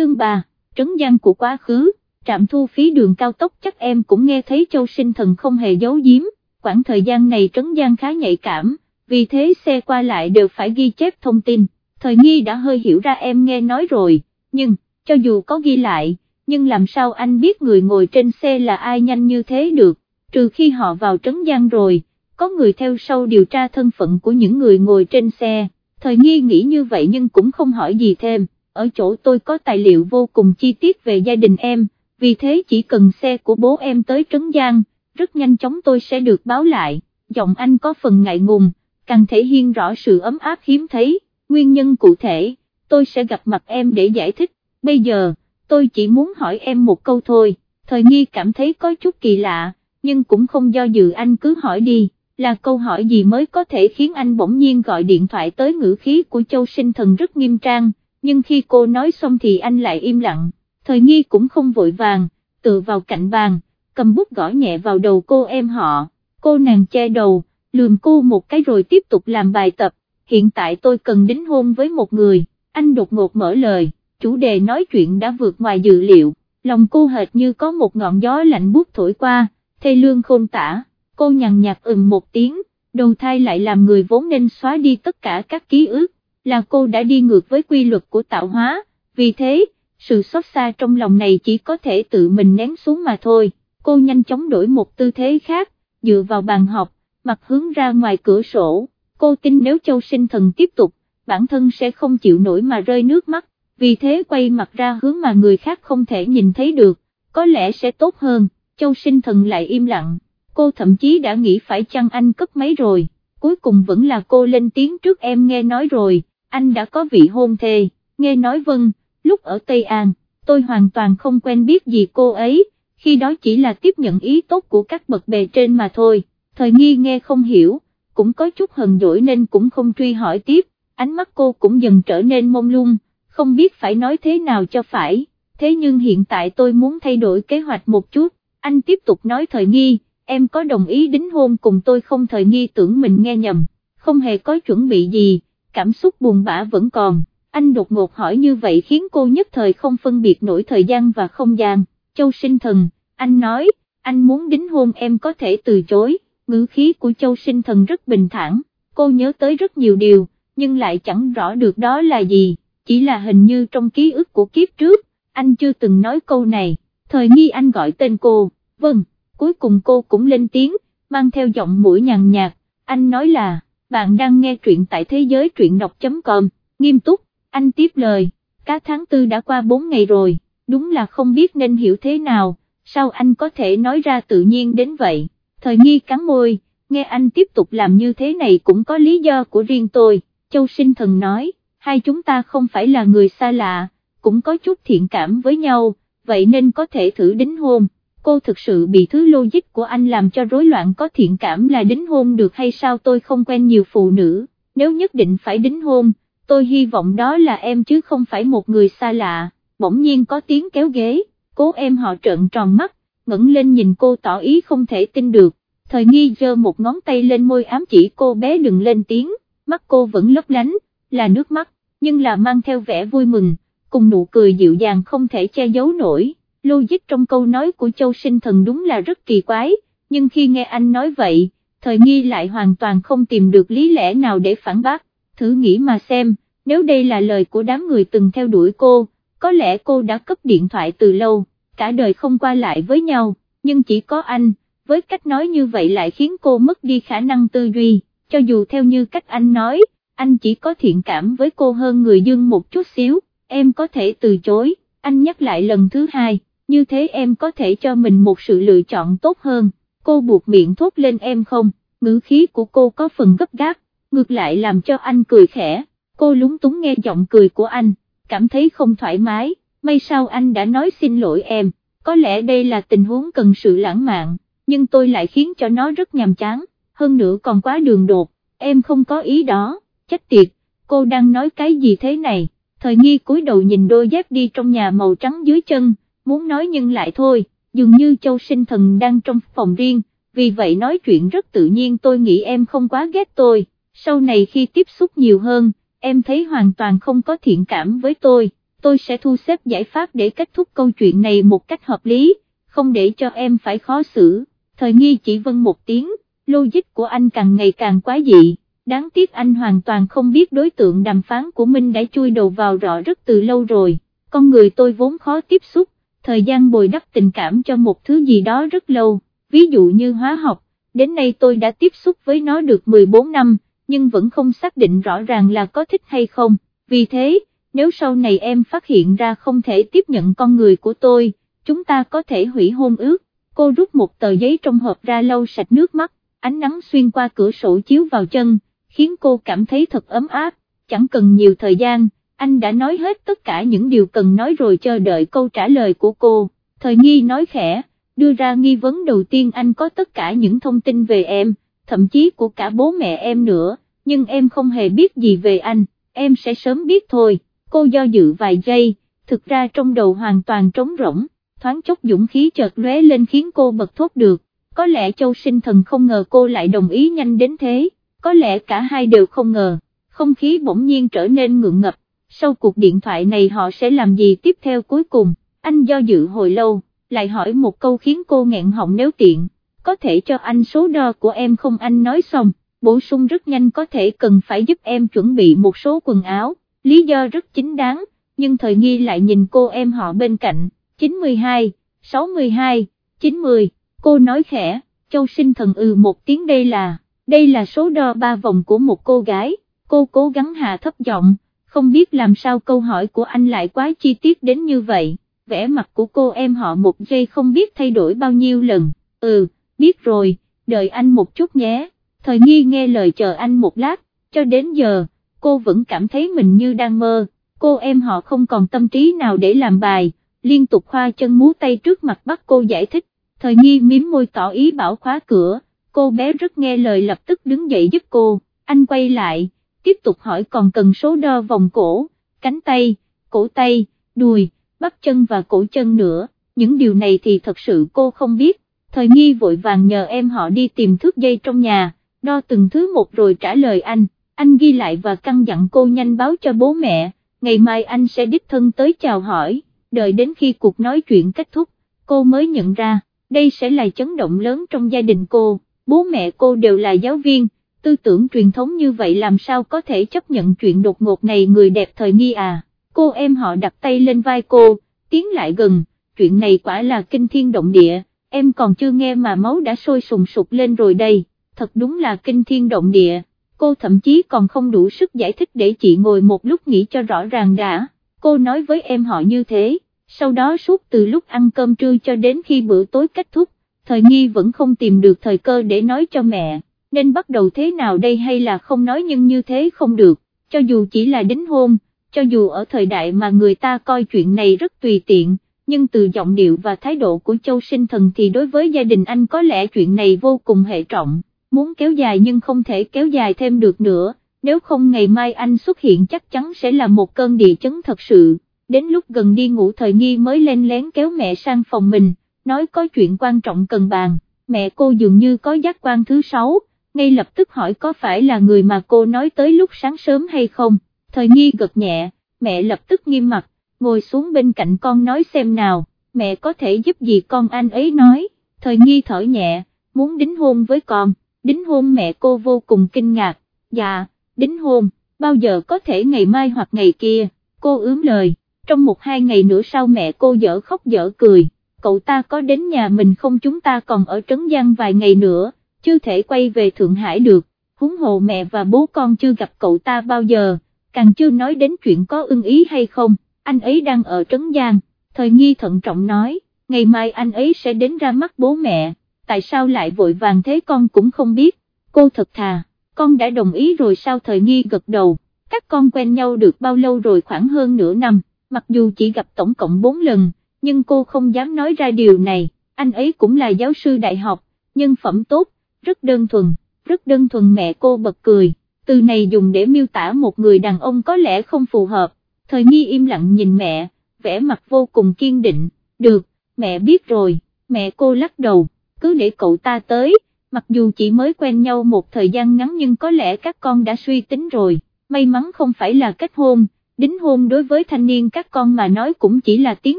chương 3, trấn giang của quá khứ, trạm thu phí đường cao tốc chắc em cũng nghe thấy châu sinh thần không hề giấu giếm, quãng thời gian này trấn giang khá nhạy cảm, vì thế xe qua lại đều phải ghi chép thông tin, thời nghi đã hơi hiểu ra em nghe nói rồi, nhưng, cho dù có ghi lại, nhưng làm sao anh biết người ngồi trên xe là ai nhanh như thế được, trừ khi họ vào trấn giang rồi, có người theo sau điều tra thân phận của những người ngồi trên xe, thời nghi nghĩ như vậy nhưng cũng không hỏi gì thêm, ở chỗ tôi có tài liệu vô cùng chi tiết về gia đình em, vì thế chỉ cần xe của bố em tới Trấn Giang, rất nhanh chóng tôi sẽ được báo lại, giọng anh có phần ngại ngùng, càng thể hiện rõ sự ấm áp hiếm thấy, nguyên nhân cụ thể, tôi sẽ gặp mặt em để giải thích, bây giờ, tôi chỉ muốn hỏi em một câu thôi, thời nghi cảm thấy có chút kỳ lạ, nhưng cũng không do dự anh cứ hỏi đi, là câu hỏi gì mới có thể khiến anh bỗng nhiên gọi điện thoại tới ngữ khí của châu sinh thần rất nghiêm trang, nhưng khi cô nói xong thì anh lại im lặng, thời nghi cũng không vội vàng, tự vào cạnh bàn, cầm bút gõ nhẹ vào đầu cô em họ, cô nàng che đầu, lườm cô một cái rồi tiếp tục làm bài tập, hiện tại tôi cần đính hôn với một người, anh đột ngột mở lời, chủ đề nói chuyện đã vượt ngoài dự liệu, lòng cô hệt như có một ngọn gió lạnh buốt thổi qua, thê lương khôn tả, cô nhằn nhạt ừm một tiếng, đầu thai lại làm người vốn nên xóa đi tất cả các ký ức, là cô đã đi ngược với quy luật của tạo hóa, vì thế, sự xót xa trong lòng này chỉ có thể tự mình nén xuống mà thôi, cô nhanh chóng đổi một tư thế khác, dựa vào bàn học, mặt hướng ra ngoài cửa sổ, cô tin nếu châu sinh thần tiếp tục, bản thân sẽ không chịu nổi mà rơi nước mắt, vì thế quay mặt ra hướng mà người khác không thể nhìn thấy được, có lẽ sẽ tốt hơn, châu sinh thần lại im lặng, cô thậm chí đã nghĩ phải chăng anh cất máy rồi, cuối cùng vẫn là cô lên tiếng trước em nghe nói rồi, anh đã có vị hôn thê, nghe nói vâng, lúc ở Tây An, tôi hoàn toàn không quen biết gì cô ấy, khi đó chỉ là tiếp nhận ý tốt của các bậc bề trên mà thôi, thời nghi nghe không hiểu, cũng có chút hờn dỗi nên cũng không truy hỏi tiếp, ánh mắt cô cũng dần trở nên mông lung, không biết phải nói thế nào cho phải, thế nhưng hiện tại tôi muốn thay đổi kế hoạch một chút, anh tiếp tục nói thời nghi, em có đồng ý đính hôn cùng tôi không? Thời nghi tưởng mình nghe nhầm, không hề có chuẩn bị gì cảm xúc buồn bã vẫn còn, anh đột ngột hỏi như vậy khiến cô nhất thời không phân biệt nổi thời gian và không gian, châu sinh thần, anh nói, anh muốn đính hôn em có thể từ chối, ngữ khí của châu sinh thần rất bình thản, cô nhớ tới rất nhiều điều, nhưng lại chẳng rõ được đó là gì, chỉ là hình như trong ký ức của kiếp trước, anh chưa từng nói câu này, thời nghi anh gọi tên cô, vâng, cuối cùng cô cũng lên tiếng, mang theo giọng mũi nhàn nhạt, anh nói là bạn đang nghe truyện tại thế giới truyện đọc.com, nghiêm túc, anh tiếp lời, cá tháng tư đã qua 4 ngày rồi, đúng là không biết nên hiểu thế nào, sao anh có thể nói ra tự nhiên đến vậy, thời nghi cắn môi, nghe anh tiếp tục làm như thế này cũng có lý do của riêng tôi, châu sinh thần nói, hai chúng ta không phải là người xa lạ, cũng có chút thiện cảm với nhau, vậy nên có thể thử đính hôn cô thực sự bị thứ logic của anh làm cho rối loạn có thiện cảm là đính hôn được hay sao? Tôi không quen nhiều phụ nữ, nếu nhất định phải đính hôn, tôi hy vọng đó là em chứ không phải một người xa lạ, bỗng nhiên có tiếng kéo ghế, cố em họ trợn tròn mắt, ngẩng lên nhìn cô tỏ ý không thể tin được, thời nghi giơ một ngón tay lên môi ám chỉ cô bé đừng lên tiếng, mắt cô vẫn lấp lánh, là nước mắt, nhưng là mang theo vẻ vui mừng, cùng nụ cười dịu dàng không thể che giấu nổi logic trong câu nói của Châu Sinh Thần đúng là rất kỳ quái, nhưng khi nghe anh nói vậy, thời nghi lại hoàn toàn không tìm được lý lẽ nào để phản bác, thử nghĩ mà xem, nếu đây là lời của đám người từng theo đuổi cô, có lẽ cô đã cấp điện thoại từ lâu, cả đời không qua lại với nhau, nhưng chỉ có anh, với cách nói như vậy lại khiến cô mất đi khả năng tư duy, cho dù theo như cách anh nói, anh chỉ có thiện cảm với cô hơn người dương một chút xíu, em có thể từ chối, anh nhắc lại lần thứ hai như thế em có thể cho mình một sự lựa chọn tốt hơn, cô buộc miệng thốt lên em không, ngữ khí của cô có phần gấp gáp, ngược lại làm cho anh cười khẽ, cô lúng túng nghe giọng cười của anh, cảm thấy không thoải mái, may sao anh đã nói xin lỗi em, có lẽ đây là tình huống cần sự lãng mạn, nhưng tôi lại khiến cho nó rất nhàm chán, hơn nữa còn quá đường đột, em không có ý đó, chết tiệt, cô đang nói cái gì thế này, thời nghi cúi đầu nhìn đôi dép đi trong nhà màu trắng dưới chân, muốn nói nhưng lại thôi, dường như châu sinh thần đang trong phòng riêng, vì vậy nói chuyện rất tự nhiên tôi nghĩ em không quá ghét tôi, sau này khi tiếp xúc nhiều hơn, em thấy hoàn toàn không có thiện cảm với tôi, tôi sẽ thu xếp giải pháp để kết thúc câu chuyện này một cách hợp lý, không để cho em phải khó xử, thời nghi chỉ vân một tiếng, logic của anh càng ngày càng quá dị, đáng tiếc anh hoàn toàn không biết đối tượng đàm phán của Minh đã chui đầu vào rõ rất từ lâu rồi, con người tôi vốn khó tiếp xúc, thời gian bồi đắp tình cảm cho một thứ gì đó rất lâu, ví dụ như hóa học, đến nay tôi đã tiếp xúc với nó được 14 năm, nhưng vẫn không xác định rõ ràng là có thích hay không, vì thế, nếu sau này em phát hiện ra không thể tiếp nhận con người của tôi, chúng ta có thể hủy hôn ước, cô rút một tờ giấy trong hộp ra lau sạch nước mắt, ánh nắng xuyên qua cửa sổ chiếu vào chân, khiến cô cảm thấy thật ấm áp, chẳng cần nhiều thời gian, anh đã nói hết tất cả những điều cần nói rồi chờ đợi câu trả lời của cô, thời nghi nói khẽ, đưa ra nghi vấn đầu tiên anh có tất cả những thông tin về em, thậm chí của cả bố mẹ em nữa, nhưng em không hề biết gì về anh, em sẽ sớm biết thôi, cô do dự vài giây, thực ra trong đầu hoàn toàn trống rỗng, thoáng chốc dũng khí chợt lóe lên khiến cô bật thốt được, có lẽ châu sinh thần không ngờ cô lại đồng ý nhanh đến thế, có lẽ cả hai đều không ngờ, không khí bỗng nhiên trở nên ngượng ngập, sau cuộc điện thoại này họ sẽ làm gì tiếp theo cuối cùng, anh do dự hồi lâu, lại hỏi một câu khiến cô nghẹn họng nếu tiện, có thể cho anh số đo của em không? Anh nói xong, bổ sung rất nhanh có thể cần phải giúp em chuẩn bị một số quần áo, lý do rất chính đáng, nhưng thời nghi lại nhìn cô em họ bên cạnh, 92, 62, 90, cô nói khẽ, châu sinh thần ừ một tiếng đây là, đây là số đo ba vòng của một cô gái, cô cố gắng hạ thấp giọng, không biết làm sao câu hỏi của anh lại quá chi tiết đến như vậy, vẻ mặt của cô em họ một giây không biết thay đổi bao nhiêu lần, ừ, biết rồi, đợi anh một chút nhé, thời nghi nghe lời chờ anh một lát, cho đến giờ, cô vẫn cảm thấy mình như đang mơ, cô em họ không còn tâm trí nào để làm bài, liên tục khoa chân múa tay trước mặt bắt cô giải thích, thời nghi miếm môi tỏ ý bảo khóa cửa, cô bé rất nghe lời lập tức đứng dậy giúp cô, anh quay lại, tiếp tục hỏi còn cần số đo vòng cổ, cánh tay, cổ tay, đùi, bắp chân và cổ chân nữa, những điều này thì thật sự cô không biết, thời nghi vội vàng nhờ em họ đi tìm thước dây trong nhà, đo từng thứ một rồi trả lời anh, anh ghi lại và căn dặn cô nhanh báo cho bố mẹ, ngày mai anh sẽ đích thân tới chào hỏi, đợi đến khi cuộc nói chuyện kết thúc, cô mới nhận ra, đây sẽ là chấn động lớn trong gia đình cô, bố mẹ cô đều là giáo viên, tư tưởng truyền thống như vậy làm sao có thể chấp nhận chuyện đột ngột này người đẹp thời nghi à, cô em họ đặt tay lên vai cô, tiến lại gần, chuyện này quả là kinh thiên động địa, em còn chưa nghe mà máu đã sôi sùng sục lên rồi đây, thật đúng là kinh thiên động địa, cô thậm chí còn không đủ sức giải thích để chị ngồi một lúc nghĩ cho rõ ràng đã, cô nói với em họ như thế, sau đó suốt từ lúc ăn cơm trưa cho đến khi bữa tối kết thúc, thời nghi vẫn không tìm được thời cơ để nói cho mẹ nên bắt đầu thế nào đây hay là không nói nhưng như thế không được, cho dù chỉ là đính hôn, cho dù ở thời đại mà người ta coi chuyện này rất tùy tiện, nhưng từ giọng điệu và thái độ của châu sinh thần thì đối với gia đình anh có lẽ chuyện này vô cùng hệ trọng, muốn kéo dài nhưng không thể kéo dài thêm được nữa, nếu không ngày mai anh xuất hiện chắc chắn sẽ là một cơn địa chấn thật sự, đến lúc gần đi ngủ thời nghi mới lên lén kéo mẹ sang phòng mình, nói có chuyện quan trọng cần bàn, mẹ cô dường như có giác quan thứ sáu ngay lập tức hỏi có phải là người mà cô nói tới lúc sáng sớm hay không, thời nghi gật nhẹ, mẹ lập tức nghiêm mặt, ngồi xuống bên cạnh con nói xem nào, mẹ có thể giúp gì con anh ấy nói, thời nghi thở nhẹ, muốn đính hôn với con, đính hôn mẹ cô vô cùng kinh ngạc, dạ, đính hôn, bao giờ có thể ngày mai hoặc ngày kia, cô ướm lời, trong một hai ngày nữa sau mẹ cô dở khóc dở cười, cậu ta có đến nhà mình không chúng ta còn ở Trấn Giang vài ngày nữa chưa thể quay về Thượng Hải được, huống hồ mẹ và bố con chưa gặp cậu ta bao giờ, càng chưa nói đến chuyện có ưng ý hay không, anh ấy đang ở Trấn Giang, thời nghi thận trọng nói, ngày mai anh ấy sẽ đến ra mắt bố mẹ, tại sao lại vội vàng thế con cũng không biết, cô thật thà, con đã đồng ý rồi sao thời nghi gật đầu, các con quen nhau được bao lâu rồi khoảng hơn nửa năm, mặc dù chỉ gặp tổng cộng 4 lần, nhưng cô không dám nói ra điều này, anh ấy cũng là giáo sư đại học, nhân phẩm tốt, rất đơn thuần, rất đơn thuần mẹ cô bật cười, từ này dùng để miêu tả một người đàn ông có lẽ không phù hợp, thời nghi im lặng nhìn mẹ, vẻ mặt vô cùng kiên định, được, mẹ biết rồi, mẹ cô lắc đầu, cứ để cậu ta tới, mặc dù chỉ mới quen nhau một thời gian ngắn nhưng có lẽ các con đã suy tính rồi, may mắn không phải là kết hôn, đính hôn đối với thanh niên các con mà nói cũng chỉ là tiến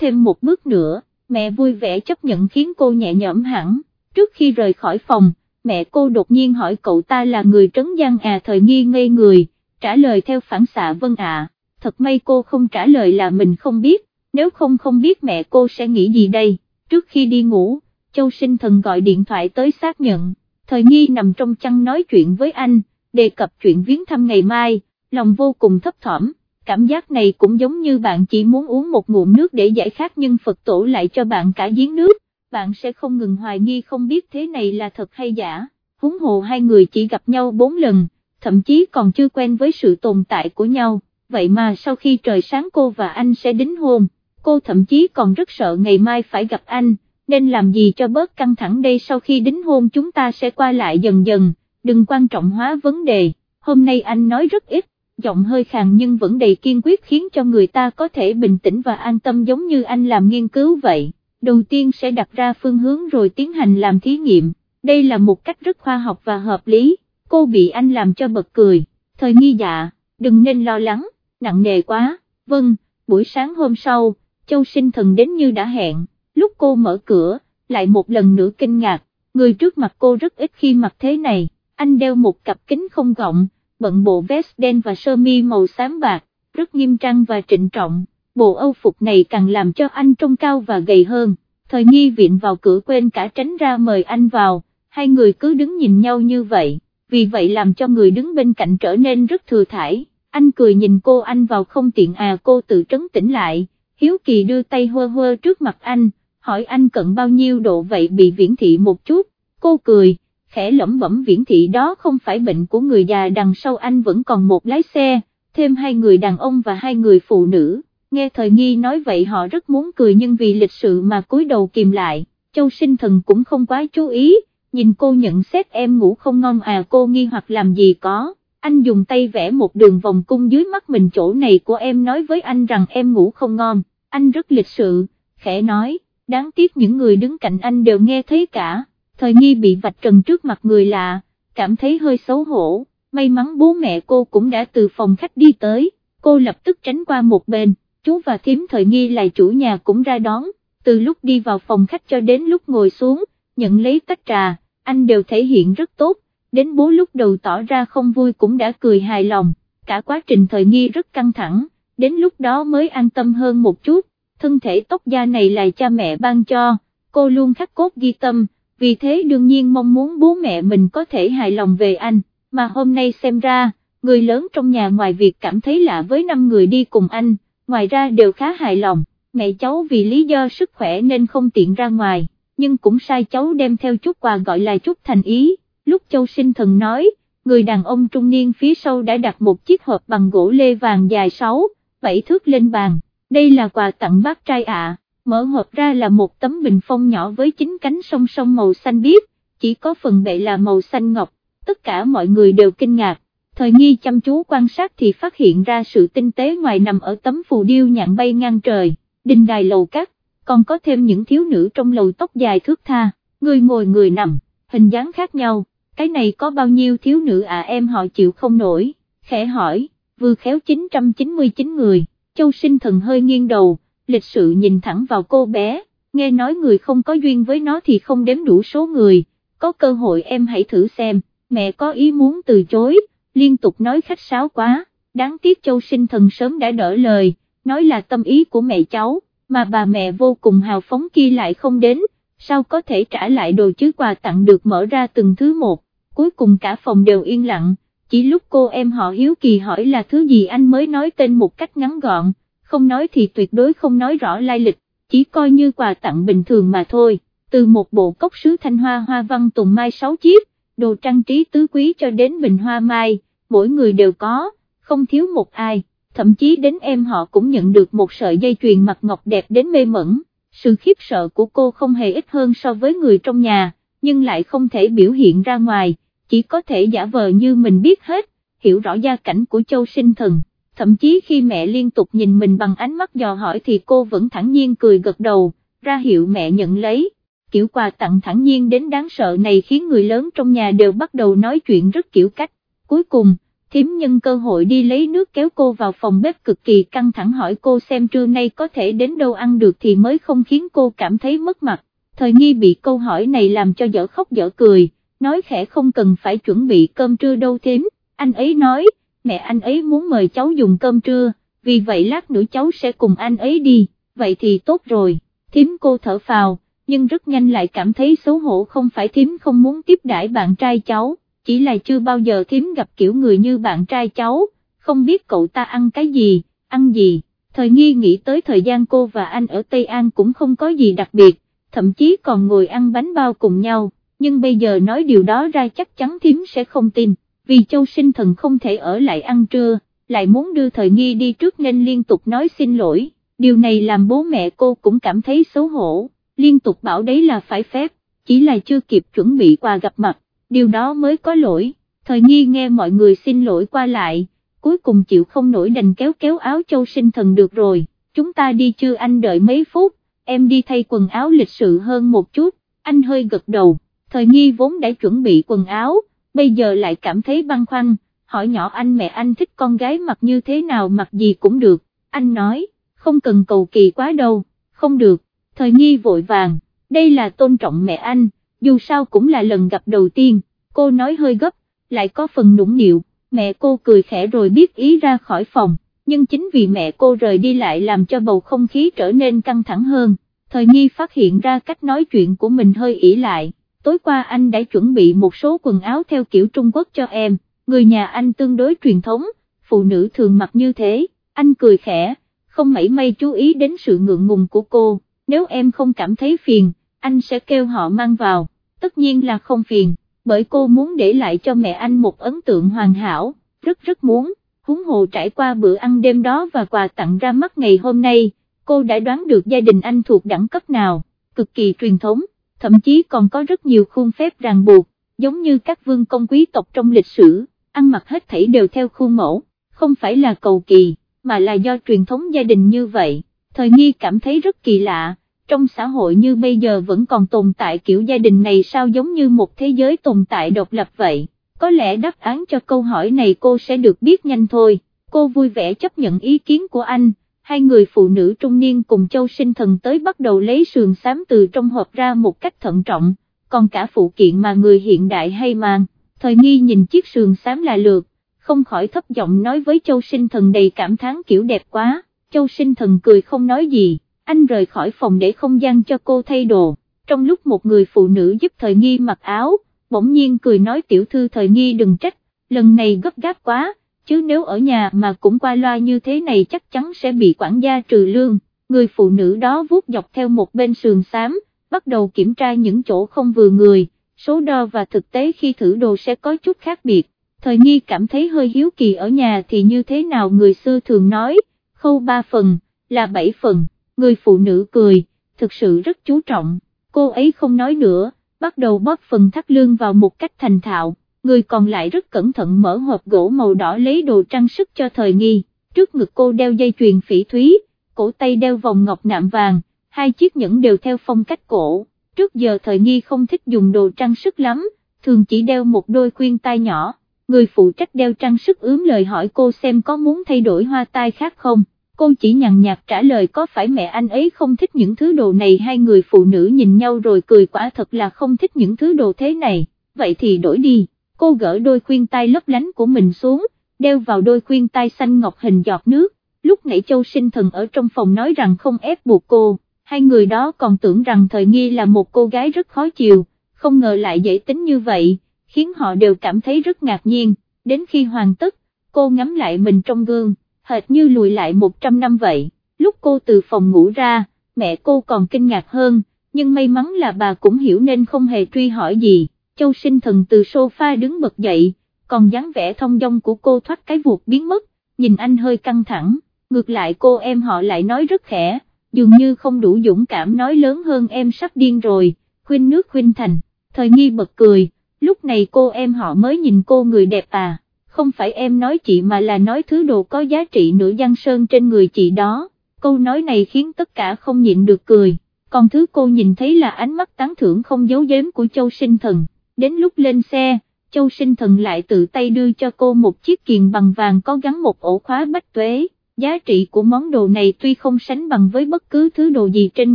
thêm một bước nữa, mẹ vui vẻ chấp nhận khiến cô nhẹ nhõm hẳn, trước khi rời khỏi phòng, mẹ cô đột nhiên hỏi cậu ta là người trấn giang à thời nghi ngây người, trả lời theo phản xạ vâng ạ, thật may cô không trả lời là mình không biết, nếu không không biết mẹ cô sẽ nghĩ gì đây, trước khi đi ngủ, Châu Sinh Thần gọi điện thoại tới xác nhận, thời nghi nằm trong chăn nói chuyện với anh, đề cập chuyện viếng thăm ngày mai, lòng vô cùng thấp thỏm, cảm giác này cũng giống như bạn chỉ muốn uống một ngụm nước để giải khát nhưng Phật tổ lại cho bạn cả giếng nước, bạn sẽ không ngừng hoài nghi không biết thế này là thật hay giả, huống hồ hai người chỉ gặp nhau bốn lần, thậm chí còn chưa quen với sự tồn tại của nhau, vậy mà sau khi trời sáng cô và anh sẽ đính hôn, cô thậm chí còn rất sợ ngày mai phải gặp anh, nên làm gì cho bớt căng thẳng đây sau khi đính hôn chúng ta sẽ qua lại dần dần, đừng quan trọng hóa vấn đề, hôm nay anh nói rất ít, giọng hơi khàn nhưng vẫn đầy kiên quyết khiến cho người ta có thể bình tĩnh và an tâm giống như anh làm nghiên cứu vậy, đầu tiên sẽ đặt ra phương hướng rồi tiến hành làm thí nghiệm, đây là một cách rất khoa học và hợp lý, cô bị anh làm cho bật cười, thời nghi dạ, đừng nên lo lắng, nặng nề quá, vâng, buổi sáng hôm sau, Châu sinh thần đến như đã hẹn. Lúc cô mở cửa, lại một lần nữa kinh ngạc, người trước mặt cô rất ít khi mặc thế này, anh đeo một cặp kính không gọng, bận bộ vest đen và sơ mi màu xám bạc, rất nghiêm trang và trịnh trọng, bộ âu phục này càng làm cho anh trông cao và gầy hơn, thời nghi viện vào cửa quên cả tránh ra mời anh vào, hai người cứ đứng nhìn nhau như vậy, vì vậy làm cho người đứng bên cạnh trở nên rất thừa thải, anh cười nhìn cô anh vào không tiện à cô tự trấn tĩnh lại, hiếu kỳ đưa tay hơ hơ trước mặt anh, hỏi anh cận bao nhiêu độ vậy bị viễn thị một chút, cô cười, khẽ lẩm bẩm viễn thị đó không phải bệnh của người già đằng sau anh vẫn còn một lái xe, thêm hai người đàn ông và hai người phụ nữ, nghe thời nghi nói vậy họ rất muốn cười nhưng vì lịch sự mà cúi đầu kìm lại, châu sinh thần cũng không quá chú ý, nhìn cô nhận xét em ngủ không ngon à cô nghi hoặc làm gì có. Anh dùng tay vẽ một đường vòng cung dưới mắt mình chỗ này của em nói với anh rằng em ngủ không ngon, anh rất lịch sự, khẽ nói, đáng tiếc những người đứng cạnh anh đều nghe thấy cả, thời nghi bị vạch trần trước mặt người lạ, cảm thấy hơi xấu hổ, may mắn bố mẹ cô cũng đã từ phòng khách đi tới, cô lập tức tránh qua một bên, chú và thím thời nghi là chủ nhà cũng ra đón, từ lúc đi vào phòng khách cho đến lúc ngồi xuống, nhận lấy tách trà, anh đều thể hiện rất tốt, đến bố lúc đầu tỏ ra không vui cũng đã cười hài lòng, cả quá trình thời nghi rất căng thẳng, đến lúc đó mới an tâm hơn một chút, thân thể tóc da này là cha mẹ ban cho, cô luôn khắc cốt ghi tâm, vì thế đương nhiên mong muốn bố mẹ mình có thể hài lòng về anh, mà hôm nay xem ra, người lớn trong nhà ngoài việc cảm thấy lạ với năm người đi cùng anh, ngoài ra đều khá hài lòng, mẹ cháu vì lý do sức khỏe nên không tiện ra ngoài, nhưng cũng sai cháu đem theo chút quà gọi là chút thành ý, lúc châu sinh thần nói, người đàn ông trung niên phía sau đã đặt một chiếc hộp bằng gỗ lê vàng dài 6, 7 thước lên bàn. Đây là quà tặng bác trai ạ, mở hộp ra là một tấm bình phong nhỏ với chín cánh song song màu xanh biếc, chỉ có phần bệ là màu xanh ngọc, tất cả mọi người đều kinh ngạc, thời nghi chăm chú quan sát thì phát hiện ra sự tinh tế ngoài nằm ở tấm phù điêu nhạn bay ngang trời, đình đài lầu cát, còn có thêm những thiếu nữ trong lầu tóc dài thước tha, người ngồi người nằm, hình dáng khác nhau, cái này có bao nhiêu thiếu nữ à em họ chịu không nổi, khẽ hỏi, vừa khéo 999 người. Châu sinh thần hơi nghiêng đầu, lịch sự nhìn thẳng vào cô bé, nghe nói người không có duyên với nó thì không đếm đủ số người, có cơ hội em hãy thử xem, mẹ có ý muốn từ chối, liên tục nói khách sáo quá, đáng tiếc châu sinh thần sớm đã đỡ lời, nói là tâm ý của mẹ cháu, mà bà mẹ vô cùng hào phóng kia lại không đến, sao có thể trả lại đồ chứ quà tặng được mở ra từng thứ một, cuối cùng cả phòng đều yên lặng chỉ lúc cô em họ hiếu kỳ hỏi là thứ gì anh mới nói tên một cách ngắn gọn, không nói thì tuyệt đối không nói rõ lai lịch, chỉ coi như quà tặng bình thường mà thôi, từ một bộ cốc sứ thanh hoa hoa văn tùng mai 6 chiếc, đồ trang trí tứ quý cho đến bình hoa mai, mỗi người đều có, không thiếu một ai, thậm chí đến em họ cũng nhận được một sợi dây chuyền mặt ngọc đẹp đến mê mẩn, sự khiếp sợ của cô không hề ít hơn so với người trong nhà, nhưng lại không thể biểu hiện ra ngoài chỉ có thể giả vờ như mình biết hết, hiểu rõ gia cảnh của châu sinh thần, thậm chí khi mẹ liên tục nhìn mình bằng ánh mắt dò hỏi thì cô vẫn thẳng nhiên cười gật đầu, ra hiệu mẹ nhận lấy. Kiểu quà tặng thẳng nhiên đến đáng sợ này khiến người lớn trong nhà đều bắt đầu nói chuyện rất kiểu cách, cuối cùng, thím nhân cơ hội đi lấy nước kéo cô vào phòng bếp cực kỳ căng thẳng hỏi cô xem trưa nay có thể đến đâu ăn được thì mới không khiến cô cảm thấy mất mặt, thời nghi bị câu hỏi này làm cho dở khóc dở cười, nói khẽ không cần phải chuẩn bị cơm trưa đâu thím, anh ấy nói, mẹ anh ấy muốn mời cháu dùng cơm trưa, vì vậy lát nữa cháu sẽ cùng anh ấy đi, vậy thì tốt rồi, thím cô thở phào, nhưng rất nhanh lại cảm thấy xấu hổ không phải thím không muốn tiếp đãi bạn trai cháu, chỉ là chưa bao giờ thím gặp kiểu người như bạn trai cháu, không biết cậu ta ăn cái gì, ăn gì, thời nghi nghĩ tới thời gian cô và anh ở Tây An cũng không có gì đặc biệt, thậm chí còn ngồi ăn bánh bao cùng nhau, nhưng bây giờ nói điều đó ra chắc chắn thím sẽ không tin, vì châu sinh thần không thể ở lại ăn trưa, lại muốn đưa thời nghi đi trước nên liên tục nói xin lỗi, điều này làm bố mẹ cô cũng cảm thấy xấu hổ, liên tục bảo đấy là phải phép, chỉ là chưa kịp chuẩn bị quà gặp mặt, điều đó mới có lỗi, thời nghi nghe mọi người xin lỗi qua lại, cuối cùng chịu không nổi đành kéo kéo áo châu sinh thần được rồi, chúng ta đi chưa anh đợi mấy phút, em đi thay quần áo lịch sự hơn một chút, anh hơi gật đầu, thời nghi vốn đã chuẩn bị quần áo, bây giờ lại cảm thấy băn khoăn, hỏi nhỏ anh mẹ anh thích con gái mặc như thế nào mặc gì cũng được, anh nói, không cần cầu kỳ quá đâu, không được, thời nghi vội vàng, đây là tôn trọng mẹ anh, dù sao cũng là lần gặp đầu tiên, cô nói hơi gấp, lại có phần nũng nịu, mẹ cô cười khẽ rồi biết ý ra khỏi phòng, nhưng chính vì mẹ cô rời đi lại làm cho bầu không khí trở nên căng thẳng hơn, thời nghi phát hiện ra cách nói chuyện của mình hơi ỉ lại, tối qua anh đã chuẩn bị một số quần áo theo kiểu Trung Quốc cho em, người nhà anh tương đối truyền thống, phụ nữ thường mặc như thế, anh cười khẽ, không mảy may chú ý đến sự ngượng ngùng của cô, nếu em không cảm thấy phiền, anh sẽ kêu họ mang vào, tất nhiên là không phiền, bởi cô muốn để lại cho mẹ anh một ấn tượng hoàn hảo, rất rất muốn, húng hồ trải qua bữa ăn đêm đó và quà tặng ra mắt ngày hôm nay, cô đã đoán được gia đình anh thuộc đẳng cấp nào, cực kỳ truyền thống, thậm chí còn có rất nhiều khuôn phép ràng buộc, giống như các vương công quý tộc trong lịch sử, ăn mặc hết thảy đều theo khuôn mẫu, không phải là cầu kỳ, mà là do truyền thống gia đình như vậy, thời nghi cảm thấy rất kỳ lạ trong xã hội như bây giờ vẫn còn tồn tại kiểu gia đình này sao giống như một thế giới tồn tại độc lập vậy, có lẽ đáp án cho câu hỏi này cô sẽ được biết nhanh thôi, cô vui vẻ chấp nhận ý kiến của anh, hai người phụ nữ trung niên cùng châu sinh thần tới bắt đầu lấy sườn xám từ trong hộp ra một cách thận trọng, còn cả phụ kiện mà người hiện đại hay mang, thời nghi nhìn chiếc sườn xám là lượt, không khỏi thấp giọng nói với châu sinh thần đầy cảm thán kiểu đẹp quá, châu sinh thần cười không nói gì anh rời khỏi phòng để không gian cho cô thay đồ, trong lúc một người phụ nữ giúp thời nghi mặc áo, bỗng nhiên cười nói tiểu thư thời nghi đừng trách, lần này gấp gáp quá, chứ nếu ở nhà mà cũng qua loa như thế này chắc chắn sẽ bị quản gia trừ lương, người phụ nữ đó vuốt dọc theo một bên sườn xám, bắt đầu kiểm tra những chỗ không vừa người, số đo và thực tế khi thử đồ sẽ có chút khác biệt. Thời nghi cảm thấy hơi hiếu kỳ ở nhà thì như thế nào người xưa thường nói, khâu ba phần, là bảy phần người phụ nữ cười, thực sự rất chú trọng, cô ấy không nói nữa, bắt đầu bóp phần thắt lưng vào một cách thành thạo, người còn lại rất cẩn thận mở hộp gỗ màu đỏ lấy đồ trang sức cho thời nghi, trước ngực cô đeo dây chuyền phỉ thúy, cổ tay đeo vòng ngọc nạm vàng, hai chiếc nhẫn đều theo phong cách cổ, trước giờ thời nghi không thích dùng đồ trang sức lắm, thường chỉ đeo một đôi khuyên tai nhỏ, người phụ trách đeo trang sức ướm lời hỏi cô xem có muốn thay đổi hoa tai khác không cô chỉ nhằn nhạt trả lời có phải mẹ anh ấy không thích những thứ đồ này? Hai người phụ nữ nhìn nhau rồi cười quả thật là không thích những thứ đồ thế này, vậy thì đổi đi, cô gỡ đôi khuyên tai lấp lánh của mình xuống, đeo vào đôi khuyên tai xanh ngọc hình giọt nước, lúc nãy châu sinh thần ở trong phòng nói rằng không ép buộc cô, hai người đó còn tưởng rằng thời nghi là một cô gái rất khó chịu, không ngờ lại dễ tính như vậy, khiến họ đều cảm thấy rất ngạc nhiên, đến khi hoàn tất, cô ngắm lại mình trong gương hệt như lùi lại 100 năm vậy, lúc cô từ phòng ngủ ra, mẹ cô còn kinh ngạc hơn, nhưng may mắn là bà cũng hiểu nên không hề truy hỏi gì, châu sinh thần từ sofa đứng bật dậy, còn dáng vẻ thông dong của cô thoát cái vuột biến mất, nhìn anh hơi căng thẳng, ngược lại cô em họ lại nói rất khẽ, dường như không đủ dũng cảm nói lớn hơn em sắp điên rồi, khuyên nước khuyên thành, thời nghi bật cười, lúc này cô em họ mới nhìn cô người đẹp à không phải em nói chị mà là nói thứ đồ có giá trị nửa giang sơn trên người chị đó, câu nói này khiến tất cả không nhịn được cười, còn thứ cô nhìn thấy là ánh mắt tán thưởng không giấu giếm của Châu Sinh Thần, đến lúc lên xe, Châu sinh thần lại tự tay đưa cho cô một chiếc kiền bằng vàng có gắn một ổ khóa bách tuế, giá trị của món đồ này tuy không sánh bằng với bất cứ thứ đồ gì trên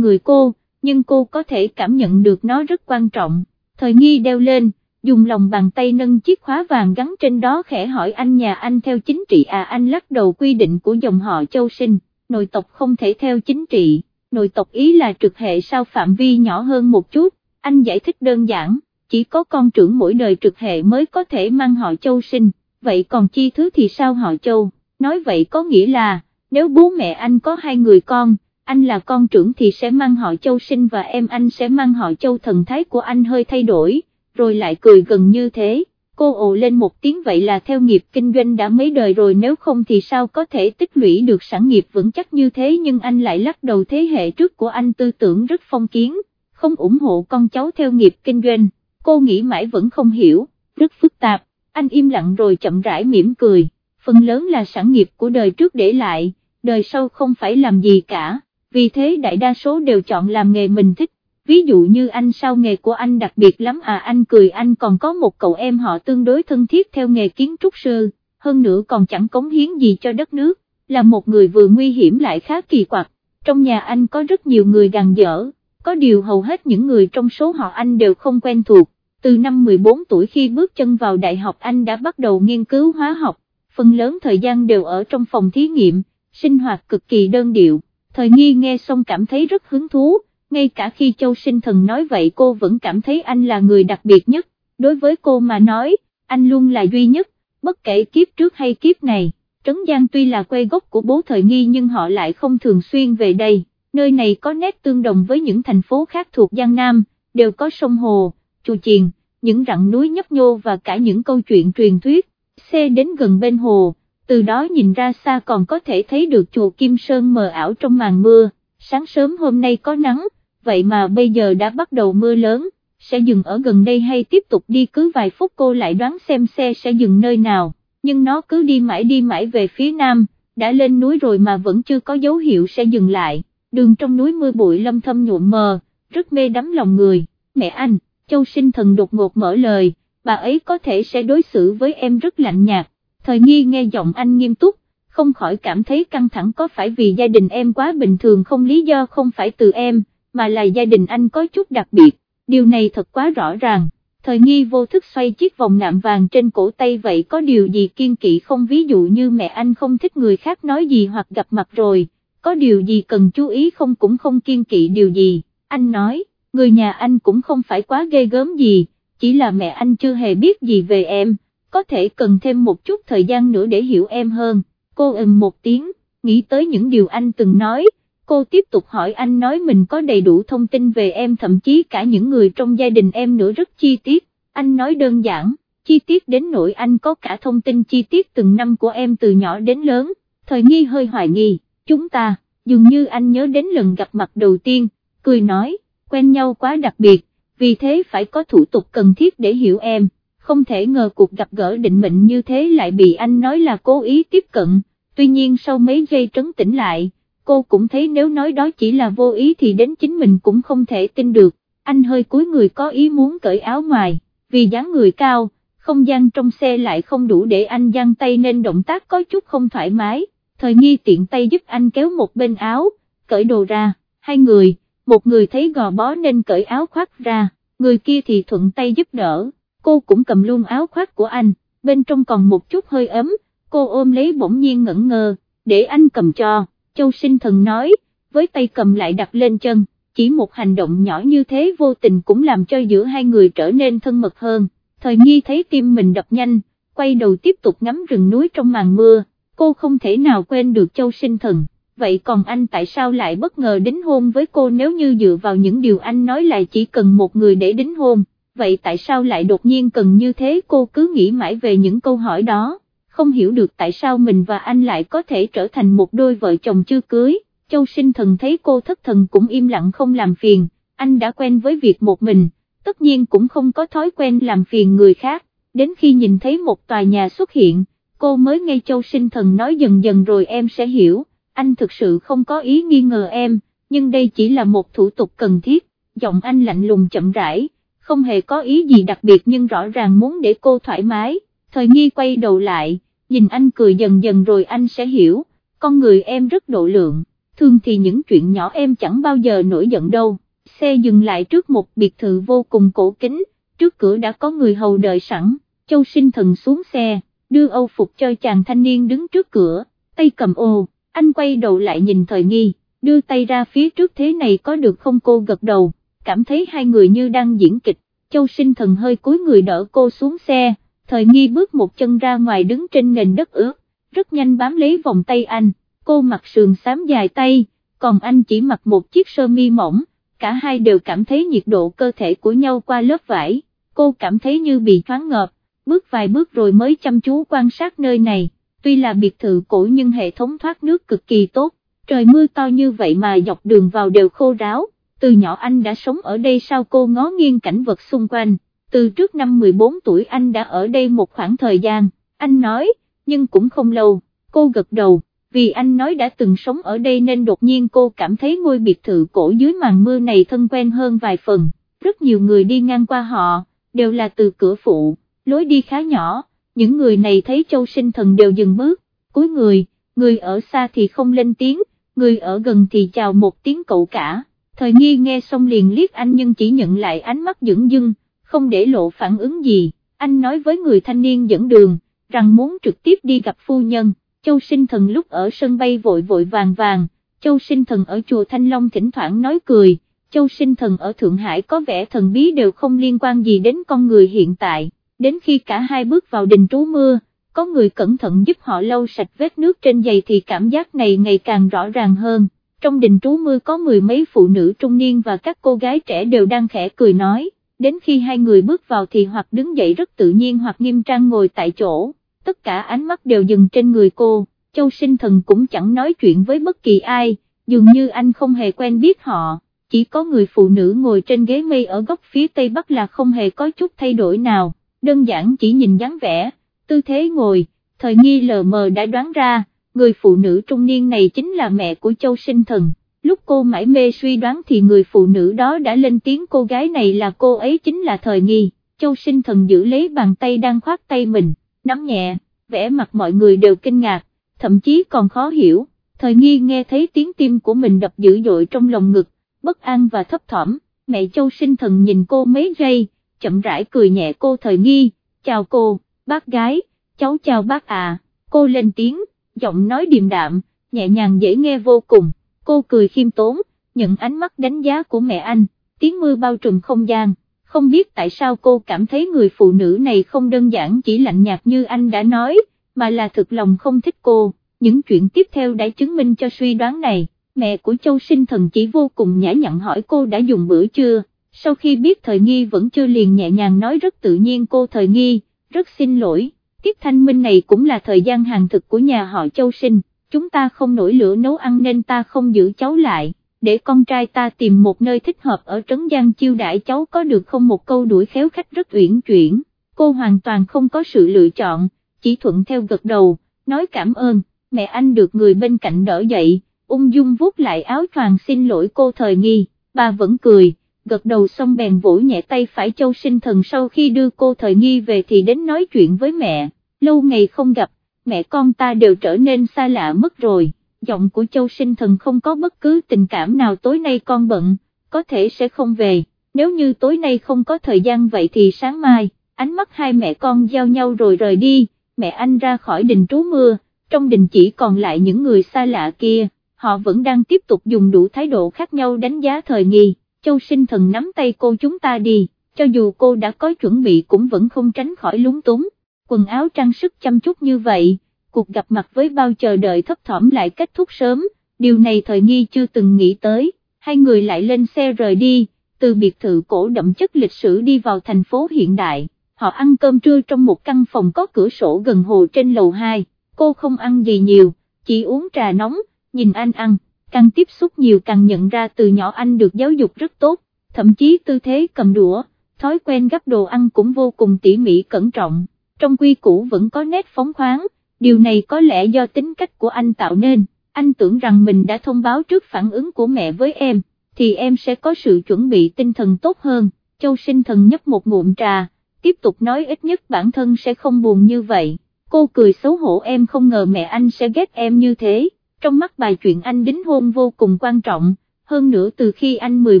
người cô, nhưng cô có thể cảm nhận được nó rất quan trọng, thời nghi đeo lên, dùng lòng bàn tay nâng chiếc khóa vàng gắn trên đó khẽ hỏi anh nhà anh theo chính trị. À anh lắc đầu quy định của dòng họ châu sinh, nội tộc không thể theo chính trị, nội tộc ý là trực hệ sao phạm vi nhỏ hơn một chút, anh giải thích đơn giản, chỉ có con trưởng mỗi đời trực hệ mới có thể mang họ châu sinh, vậy còn chi thứ thì sao họ châu, nói vậy có nghĩa là, nếu bố mẹ anh có hai người con, anh là con trưởng thì sẽ mang họ châu sinh và em anh sẽ mang họ châu. Thần thái của anh hơi thay đổi, rồi lại cười gần như thế. Cô ồ lên một tiếng vậy là theo nghiệp kinh doanh đã mấy đời rồi nếu không thì sao có thể tích lũy được sản nghiệp vững chắc như thế? Nhưng anh lại lắc đầu thế hệ trước của anh tư tưởng rất phong kiến, không ủng hộ con cháu theo nghiệp kinh doanh, cô nghĩ mãi vẫn không hiểu, rất phức tạp, anh im lặng rồi chậm rãi mỉm cười, phần lớn là sản nghiệp của đời trước để lại, đời sau không phải làm gì cả. Vì thế đại đa số đều chọn làm nghề mình thích, ví dụ như anh sao nghề của anh đặc biệt lắm à anh cười anh còn có một cậu em họ tương đối thân thiết theo nghề kiến trúc sư, hơn nữa còn chẳng cống hiến gì cho đất nước, là một người vừa nguy hiểm lại khá kỳ quặc, trong nhà anh có rất nhiều người gàn dở, có điều hầu hết những người trong số họ anh đều không quen thuộc, từ năm 14 tuổi khi bước chân vào đại học anh đã bắt đầu nghiên cứu hóa học, phần lớn thời gian đều ở trong phòng thí nghiệm, sinh hoạt cực kỳ đơn điệu. Thời nghi nghe xong cảm thấy rất hứng thú, ngay cả khi Châu Sinh Thần nói vậy cô vẫn cảm thấy anh là người đặc biệt nhất, đối với cô mà nói, anh luôn là duy nhất, bất kể kiếp trước hay kiếp này, Trấn Giang tuy là quê gốc của bố thời nghi nhưng họ lại không thường xuyên về đây, nơi này có nét tương đồng với những thành phố khác thuộc Giang Nam, đều có sông hồ, chùa chiền, những rặng núi nhấp nhô và cả những câu chuyện truyền thuyết, xe đến gần bên hồ từ đó nhìn ra xa còn có thể thấy được chùa Kim Sơn mờ ảo trong màn mưa, sáng sớm hôm nay có nắng, vậy mà bây giờ đã bắt đầu mưa lớn, sẽ dừng ở gần đây hay tiếp tục đi cứ vài phút cô lại đoán xem xe sẽ dừng nơi nào, nhưng nó cứ đi mãi đi mãi về phía nam, đã lên núi rồi mà vẫn chưa có dấu hiệu sẽ dừng lại, đường trong núi mưa bụi lâm thâm nhuộm mờ, rất mê đắm lòng người, mẹ anh, châu sinh thần đột ngột mở lời, bà ấy có thể sẽ đối xử với em rất lạnh nhạt. Thời nghi nghe giọng anh nghiêm túc, không khỏi cảm thấy căng thẳng có phải vì gia đình em quá bình thường không lý do không phải từ em, mà là gia đình anh có chút đặc biệt, điều này thật quá rõ ràng. Thời nghi vô thức xoay chiếc vòng ngạm vàng trên cổ tay vậy có điều gì kiên kỵ không? Ví dụ như mẹ anh không thích người khác nói gì hoặc gặp mặt rồi, có điều gì cần chú ý không? Cũng không kiên kỵ điều gì, anh nói, người nhà anh cũng không phải quá ghê gớm gì, chỉ là mẹ anh chưa hề biết gì về em có thể cần thêm một chút thời gian nữa để hiểu em hơn, cô ừm một tiếng, nghĩ tới những điều anh từng nói, cô tiếp tục hỏi anh nói mình có đầy đủ thông tin về em thậm chí cả những người trong gia đình em nữa rất chi tiết, anh nói đơn giản, chi tiết đến nỗi anh có cả thông tin chi tiết từng năm của em từ nhỏ đến lớn, thời nghi hơi hoài nghi, chúng ta, dường như anh nhớ đến lần gặp mặt đầu tiên, cười nói, quen nhau quá đặc biệt, vì thế phải có thủ tục cần thiết để hiểu em. Không thể ngờ cuộc gặp gỡ định mệnh như thế lại bị anh nói là cố ý tiếp cận, tuy nhiên sau mấy giây trấn tĩnh lại, cô cũng thấy nếu nói đó chỉ là vô ý thì đến chính mình cũng không thể tin được, anh hơi cúi người có ý muốn cởi áo ngoài, vì dáng người cao, không gian trong xe lại không đủ để anh giang tay nên động tác có chút không thoải mái, thời nghi tiện tay giúp anh kéo một bên áo, cởi đồ ra, hai người, một người thấy gò bó nên cởi áo khoác ra, người kia thì thuận tay giúp đỡ. Cô cũng cầm luôn áo khoác của anh, bên trong còn một chút hơi ấm, cô ôm lấy bỗng nhiên ngẩn ngơ, để anh cầm cho, châu sinh thần nói, với tay cầm lại đặt lên chân, chỉ một hành động nhỏ như thế vô tình cũng làm cho giữa hai người trở nên thân mật hơn, thời nghi thấy tim mình đập nhanh, quay đầu tiếp tục ngắm rừng núi trong màn mưa, cô không thể nào quên được châu sinh thần. Vậy còn anh tại sao lại bất ngờ đính hôn với cô nếu như dựa vào những điều anh nói là chỉ cần một người để đính hôn, vậy tại sao lại đột nhiên cần như thế? Cô cứ nghĩ mãi về những câu hỏi đó, không hiểu được tại sao mình và anh lại có thể trở thành một đôi vợ chồng chưa cưới, châu sinh thần thấy cô thất thần cũng im lặng không làm phiền, anh đã quen với việc một mình, tất nhiên cũng không có thói quen làm phiền người khác, đến khi nhìn thấy một tòa nhà xuất hiện, cô mới nghe châu sinh thần nói dần dần rồi em sẽ hiểu, anh thực sự không có ý nghi ngờ em, nhưng đây chỉ là một thủ tục cần thiết, giọng anh lạnh lùng chậm rãi không hề có ý gì đặc biệt nhưng rõ ràng muốn để cô thoải mái, thời nghi quay đầu lại, nhìn anh cười dần dần rồi anh sẽ hiểu, con người em rất độ lượng, thường thì những chuyện nhỏ em chẳng bao giờ nổi giận đâu, xe dừng lại trước một biệt thự vô cùng cổ kính, trước cửa đã có người hầu đợi sẵn, châu sinh thần xuống xe, đưa âu phục cho chàng thanh niên đứng trước cửa, tay cầm ô, anh quay đầu lại nhìn thời nghi, đưa tay ra phía trước thế này có được không cô gật đầu, cảm thấy hai người như đang diễn kịch, châu sinh thần hơi cúi người đỡ cô xuống xe, thời nghi bước một chân ra ngoài đứng trên nền đất ướt, rất nhanh bám lấy vòng tay anh, cô mặc sườn xám dài tay, còn anh chỉ mặc một chiếc sơ mi mỏng, cả hai đều cảm thấy nhiệt độ cơ thể của nhau qua lớp vải, cô cảm thấy như bị thoáng ngợp, bước vài bước rồi mới chăm chú quan sát nơi này, tuy là biệt thự cổ nhưng hệ thống thoát nước cực kỳ tốt, trời mưa to như vậy mà dọc đường vào đều khô ráo, từ nhỏ anh đã sống ở đây sao cô ngó nghiêng cảnh vật xung quanh, từ trước năm 14 tuổi anh đã ở đây một khoảng thời gian, anh nói, nhưng cũng không lâu, cô gật đầu, vì anh nói đã từng sống ở đây nên đột nhiên cô cảm thấy ngôi biệt thự cổ dưới màn mưa này thân quen hơn vài phần, rất nhiều người đi ngang qua họ, đều là từ cửa phụ, lối đi khá nhỏ, những người này thấy châu sinh thần đều dừng bước, cuối người, người ở xa thì không lên tiếng, người ở gần thì chào một tiếng cậu cả, thời nghi nghe xong liền liếc anh nhưng chỉ nhận lại ánh mắt dững dưng, không để lộ phản ứng gì, anh nói với người thanh niên dẫn đường, rằng muốn trực tiếp đi gặp phu nhân, châu sinh thần lúc ở sân bay vội vội vàng vàng, châu sinh thần ở chùa Thanh Long thỉnh thoảng nói cười, châu sinh thần ở Thượng Hải có vẻ thần bí đều không liên quan gì đến con người hiện tại, đến khi cả hai bước vào đình trú mưa, có người cẩn thận giúp họ lau sạch vết nước trên giày thì cảm giác này ngày càng rõ ràng hơn. Trong đình trú mưa có mười mấy phụ nữ trung niên và các cô gái trẻ đều đang khẽ cười nói, đến khi hai người bước vào thì hoặc đứng dậy rất tự nhiên hoặc nghiêm trang ngồi tại chỗ, tất cả ánh mắt đều dừng trên người cô, châu sinh thần cũng chẳng nói chuyện với bất kỳ ai, dường như anh không hề quen biết họ, chỉ có người phụ nữ ngồi trên ghế mây ở góc phía tây bắc là không hề có chút thay đổi nào, đơn giản chỉ nhìn dáng vẻ, tư thế ngồi, thời nghi lờ mờ đã đoán ra, người phụ nữ trung niên này chính là mẹ của châu sinh thần lúc cô mãi mê suy đoán thì người phụ nữ đó đã lên tiếng cô gái này là cô ấy chính là thời nghi, châu sinh thần giữ lấy bàn tay đang khoát tay mình, nắm nhẹ, vẽ mặt mọi người đều kinh ngạc, thậm chí còn khó hiểu, thời nghi nghe thấy tiếng tim của mình đập dữ dội trong lòng ngực, bất an và thấp thỏm, mẹ châu sinh thần nhìn cô mấy giây, chậm rãi cười nhẹ cô thời nghi, chào cô, bác gái, cháu chào bác à, cô lên tiếng, giọng nói điềm đạm, nhẹ nhàng dễ nghe vô cùng cô cười khiêm tốn, nhận ánh mắt đánh giá của mẹ anh, tiếng mưa bao trùm không gian, không biết tại sao cô cảm thấy người phụ nữ này không đơn giản chỉ lạnh nhạt như anh đã nói, mà là thực lòng không thích cô, những chuyện tiếp theo đã chứng minh cho suy đoán này, mẹ của Châu Sinh Thần chỉ vô cùng nhã nhặn hỏi cô đã dùng bữa chưa, sau khi biết thời nghi vẫn chưa liền nhẹ nhàng nói rất tự nhiên cô thời nghi, rất xin lỗi, Tiếp thanh minh này cũng là thời gian hàng thực của nhà họ Châu Sinh chúng ta không nổi lửa nấu ăn nên ta không giữ cháu lại, để con trai ta tìm một nơi thích hợp ở Trấn Giang chiêu đãi cháu có được không một câu đuổi khéo khách rất uyển chuyển, cô hoàn toàn không có sự lựa chọn, chỉ thuận theo gật đầu, nói cảm ơn, mẹ anh được người bên cạnh đỡ dậy, ung dung vuốt lại áo choàng xin lỗi cô thời nghi, bà vẫn cười, gật đầu xong bèn vỗ nhẹ tay phải châu sinh thần sau khi đưa cô thời nghi về thì đến nói chuyện với mẹ, lâu ngày không gặp, mẹ con ta đều trở nên xa lạ mất rồi, giọng của châu sinh thần không có bất cứ tình cảm nào tối nay con bận, có thể sẽ không về, nếu như tối nay không có thời gian vậy thì sáng mai, ánh mắt hai mẹ con giao nhau rồi rời đi, mẹ anh ra khỏi đình trú mưa, trong đình chỉ còn lại những người xa lạ kia, họ vẫn đang tiếp tục dùng đủ thái độ khác nhau đánh giá thời nghi, châu sinh thần nắm tay cô chúng ta đi, cho dù cô đã có chuẩn bị cũng vẫn không tránh khỏi lúng túng quần áo trang sức chăm chút như vậy, cuộc gặp mặt với bao chờ đợi thấp thỏm lại kết thúc sớm, điều này thời nghi chưa từng nghĩ tới, hai người lại lên xe rời đi, từ biệt thự cổ đậm chất lịch sử đi vào thành phố hiện đại, họ ăn cơm trưa trong một căn phòng có cửa sổ gần hồ trên lầu 2, cô không ăn gì nhiều, chỉ uống trà nóng, nhìn anh ăn, càng tiếp xúc nhiều càng nhận ra từ nhỏ anh được giáo dục rất tốt, thậm chí tư thế cầm đũa, thói quen gấp đồ ăn cũng vô cùng tỉ mỉ cẩn trọng trong quy củ vẫn có nét phóng khoáng, điều này có lẽ do tính cách của anh tạo nên, anh tưởng rằng mình đã thông báo trước phản ứng của mẹ với em, thì em sẽ có sự chuẩn bị tinh thần tốt hơn, Châu sinh thần nhấp một ngụm trà, tiếp tục nói ít nhất bản thân sẽ không buồn như vậy, cô cười xấu hổ em không ngờ mẹ anh sẽ ghét em như thế, trong mắt bài chuyện anh đính hôn vô cùng quan trọng, hơn nữa từ khi anh mười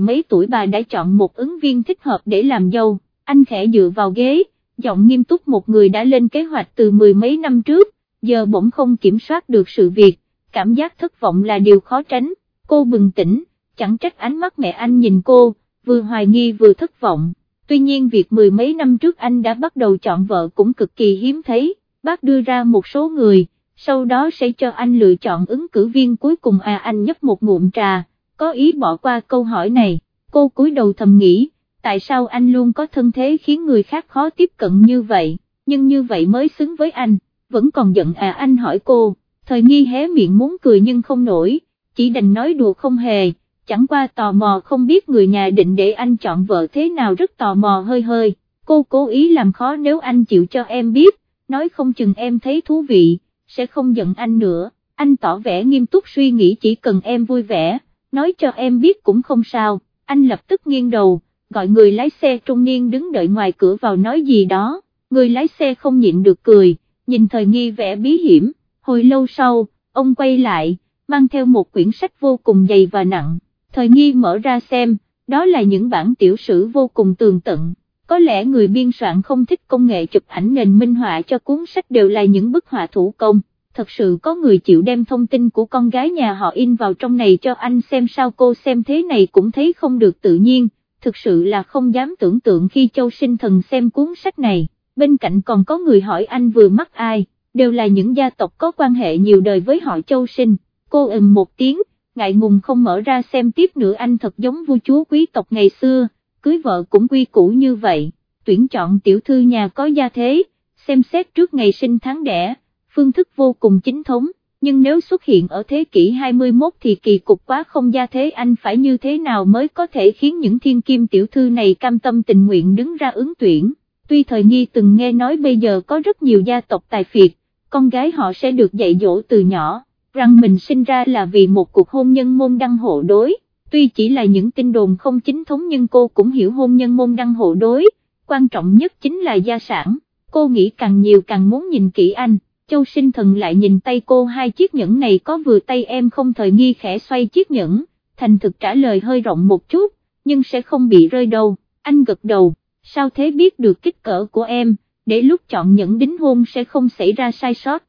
mấy tuổi bà đã chọn một ứng viên thích hợp để làm dâu, anh khẽ dựa vào ghế, giọng nghiêm túc một người đã lên kế hoạch từ mười mấy năm trước, giờ bỗng không kiểm soát được sự việc, cảm giác thất vọng là điều khó tránh, cô bừng tỉnh, chẳng trách ánh mắt mẹ anh nhìn cô, vừa hoài nghi vừa thất vọng, tuy nhiên việc mười mấy năm trước anh đã bắt đầu chọn vợ cũng cực kỳ hiếm thấy, bác đưa ra một số người, sau đó sẽ cho anh lựa chọn ứng cử viên cuối cùng. À anh nhấp một ngụm trà, có ý bỏ qua câu hỏi này, cô cúi đầu thầm nghĩ, tại sao anh luôn có thân thế khiến người khác khó tiếp cận như vậy, nhưng như vậy mới xứng với anh, vẫn còn giận à anh hỏi cô, thời nghi hé miệng muốn cười nhưng không nổi, chỉ đành nói đùa không hề, chẳng qua tò mò không biết người nhà định để anh chọn vợ thế nào rất tò mò hơi hơi, cô cố ý làm khó nếu anh chịu cho em biết, nói không chừng em thấy thú vị, sẽ không giận anh nữa, anh tỏ vẻ nghiêm túc suy nghĩ chỉ cần em vui vẻ, nói cho em biết cũng không sao, anh lập tức nghiêng đầu, gọi người lái xe trung niên đứng đợi ngoài cửa vào nói gì đó, người lái xe không nhịn được cười, nhìn thời nghi vẻ bí hiểm, hồi lâu sau, ông quay lại, mang theo một quyển sách vô cùng dày và nặng, thời nghi mở ra xem, đó là những bản tiểu sử vô cùng tường tận. Có lẽ người biên soạn không thích công nghệ chụp ảnh nền minh họa cho cuốn sách đều là những bức họa thủ công, thật sự có người chịu đem thông tin của con gái nhà họ in vào trong này cho anh xem sao cô xem thế này cũng thấy không được tự nhiên, thực sự là không dám tưởng tượng khi châu sinh thần xem cuốn sách này, bên cạnh còn có người hỏi anh vừa mắc ai, đều là những gia tộc có quan hệ nhiều đời với họ châu sinh, cô ừm một tiếng, ngại ngùng không mở ra xem tiếp nữa. Anh thật giống vua chúa quý tộc ngày xưa, cưới vợ cũng quy củ như vậy, tuyển chọn tiểu thư nhà có gia thế, xem xét trước ngày sinh tháng đẻ, phương thức vô cùng chính thống, nhưng nếu xuất hiện ở thế kỷ 21 thì kỳ cục quá không gia thế. Anh phải như thế nào mới có thể khiến những thiên kim tiểu thư này cam tâm tình nguyện đứng ra ứng tuyển, tuy thời nghi từng nghe nói bây giờ có rất nhiều gia tộc tài phiệt, con gái họ sẽ được dạy dỗ từ nhỏ rằng mình sinh ra là vì một cuộc hôn nhân môn đăng hộ đối, tuy chỉ là những tin đồn không chính thống nhưng cô cũng hiểu hôn nhân môn đăng hộ đối, quan trọng nhất chính là gia sản, cô nghĩ càng nhiều càng muốn nhìn kỹ anh, châu sinh thần lại nhìn tay cô hai chiếc nhẫn này có vừa tay em không thời nghi khẽ xoay chiếc nhẫn, thành thực trả lời hơi rộng một chút, nhưng sẽ không bị rơi đâu, anh gật đầu, sao thế biết được kích cỡ của em, để lúc chọn nhẫn đính hôn sẽ không xảy ra sai sót.